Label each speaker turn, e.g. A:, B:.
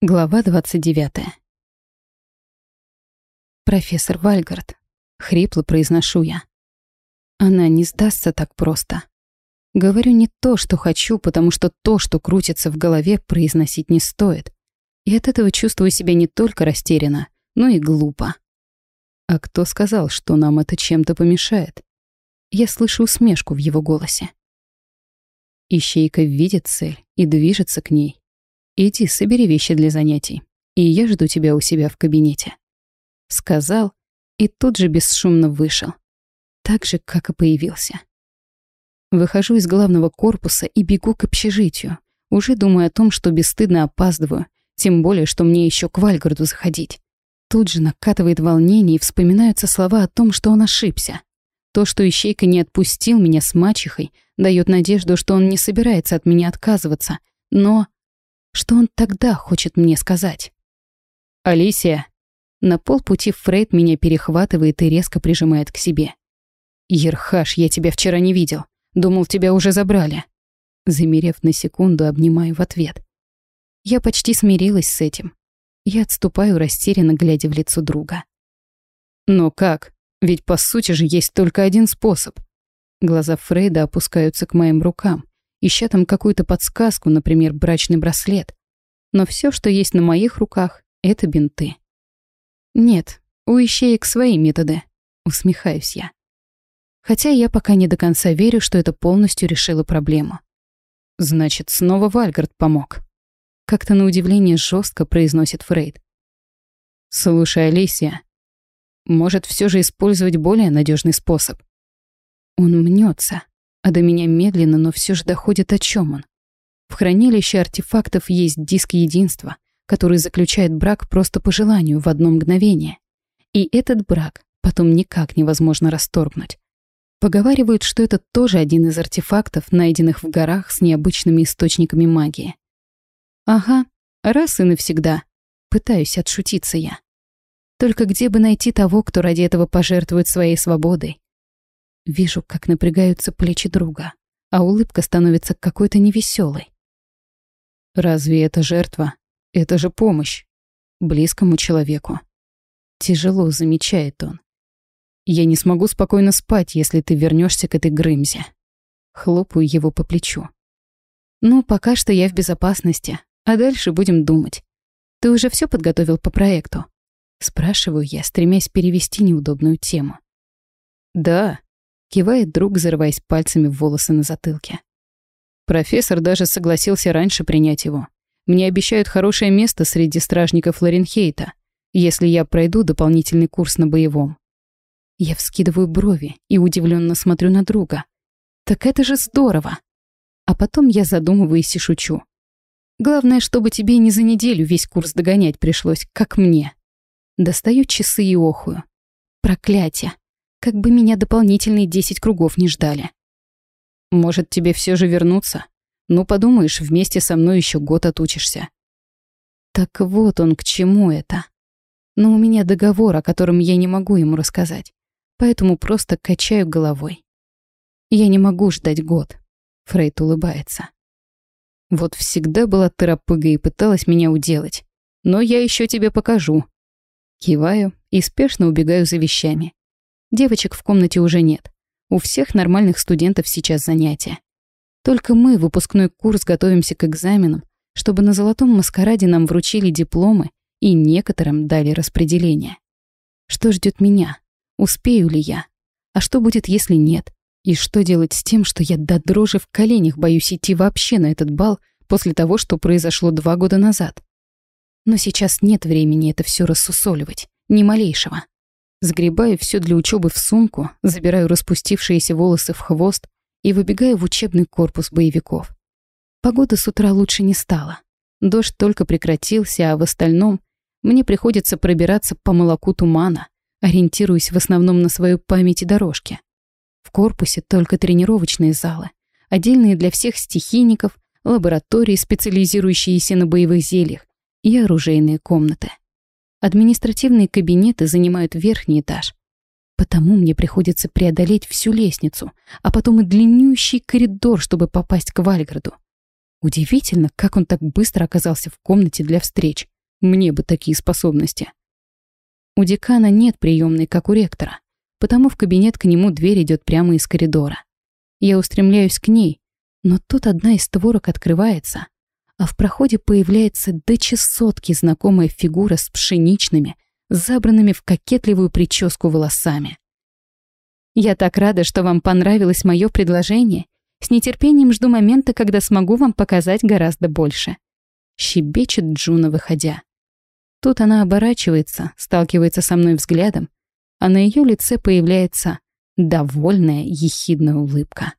A: Глава 29. «Профессор Вальгард», — хрипло произношу я. Она не сдастся так просто. Говорю не то, что хочу, потому что то, что крутится в голове, произносить не стоит. И от этого чувствую себя не только растерянно, но и глупо. А кто сказал, что нам это чем-то помешает? Я слышу усмешку в его голосе. Ищейка видит цель и движется к ней. Иди, собери вещи для занятий, и я жду тебя у себя в кабинете. Сказал и тут же бесшумно вышел. Так же, как и появился. Выхожу из главного корпуса и бегу к общежитию, уже думая о том, что бесстыдно опаздываю, тем более, что мне еще к Вальгарду заходить. Тут же накатывает волнение и вспоминаются слова о том, что он ошибся. То, что Ищейка не отпустил меня с мачехой, дает надежду, что он не собирается от меня отказываться. Но что он тогда хочет мне сказать? «Алисия!» На полпути Фрейд меня перехватывает и резко прижимает к себе. «Ерхаш, я тебя вчера не видел. Думал, тебя уже забрали». Замерев на секунду, обнимаю в ответ. Я почти смирилась с этим. Я отступаю, растерянно глядя в лицо друга. «Но как? Ведь по сути же есть только один способ». Глаза Фрейда опускаются к моим рукам ища там какую-то подсказку, например, брачный браслет. Но все, что есть на моих руках, это бинты. Нет, у ищеек свои методы, усмехаюсь я. Хотя я пока не до конца верю, что это полностью решило проблему. Значит, снова Вальгард помог. Как-то на удивление жестко произносит Фрейд. Слушай, Алисия, может все же использовать более надежный способ? Он мнется, а до меня медленно, но все же доходит, о чем он. В хранилище артефактов есть диск единства, который заключает брак просто по желанию в одно мгновение. И этот брак потом никак невозможно расторгнуть. Поговаривают, что это тоже один из артефактов, найденных в горах с необычными источниками магии. Ага, раз и навсегда. Пытаюсь отшутиться я. Только где бы найти того, кто ради этого пожертвует своей свободой? Вижу, как напрягаются плечи друга, а улыбка становится какой-то невеселой. Разве это жертва? Это же помощь. Близкому человеку. Тяжело замечает он. Я не смогу спокойно спать, если ты вернешься к этой Грымзе. Хлопаю его по плечу. Ну, пока что я в безопасности, а дальше будем думать. Ты уже все подготовил по проекту? Спрашиваю я, стремясь перевести неудобную тему. Да, Кивает друг, зарываясь пальцами в волосы на затылке. Профессор даже согласился раньше принять его. Мне обещают хорошее место среди стражников Лоренхейта, если я пройду дополнительный курс на боевом. Я вскидываю брови и удивленно смотрю на друга. Так это же здорово! А потом я задумываюсь и шучу. Главное, чтобы тебе не за неделю весь курс догонять пришлось, как мне. Достаю часы и охую. Проклятие. Как бы меня дополнительные десять кругов не ждали. Может, тебе все же вернуться? Ну, подумаешь, вместе со мной еще год отучишься. Так вот он к чему это. Но у меня договор, о котором я не могу ему рассказать. Поэтому просто качаю головой. Я не могу ждать год. Фрейд улыбается. Вот всегда была торопыга и пыталась меня уделать. Но я еще тебе покажу. Киваю и спешно убегаю за вещами. Девочек в комнате уже нет. У всех нормальных студентов сейчас занятия. Только мы, выпускной курс, готовимся к экзаменам, чтобы на золотом маскараде нам вручили дипломы и некоторым дали распределение. Что ждет меня? Успею ли я? А что будет, если нет? И что делать с тем, что я до дрожи в коленях боюсь идти вообще на этот бал после того, что произошло два года назад? Но сейчас нет времени это все рассусоливать, ни малейшего. Сгребаю все для учебы в сумку, забираю распустившиеся волосы в хвост и выбегаю в учебный корпус боевиков. Погода с утра лучше не стала. Дождь только прекратился, а в остальном мне приходится пробираться по молоку тумана, ориентируясь в основном на свою память и дорожки. В корпусе только тренировочные залы, отдельные для всех стихийников, лаборатории, специализирующиеся на боевых зельях, и оружейные комнаты. Административные кабинеты занимают верхний этаж. Потому мне приходится преодолеть всю лестницу, а потом и длиннющий коридор, чтобы попасть к Вальграду. Удивительно, как он так быстро оказался в комнате для встреч. Мне бы такие способности. У декана нет приемной, как у ректора, потому в кабинет к нему дверь идет прямо из коридора. Я устремляюсь к ней, но тут одна из створок открывается, а в проходе появляется до чесотки знакомая фигура с пшеничными, забранными в кокетливую прическу волосами. «Я так рада, что вам понравилось мое предложение. С нетерпением жду момента, когда смогу вам показать гораздо больше». Щебечет Джуна, выходя. Тут она оборачивается, сталкивается со мной взглядом, а на ее лице появляется довольная ехидная улыбка.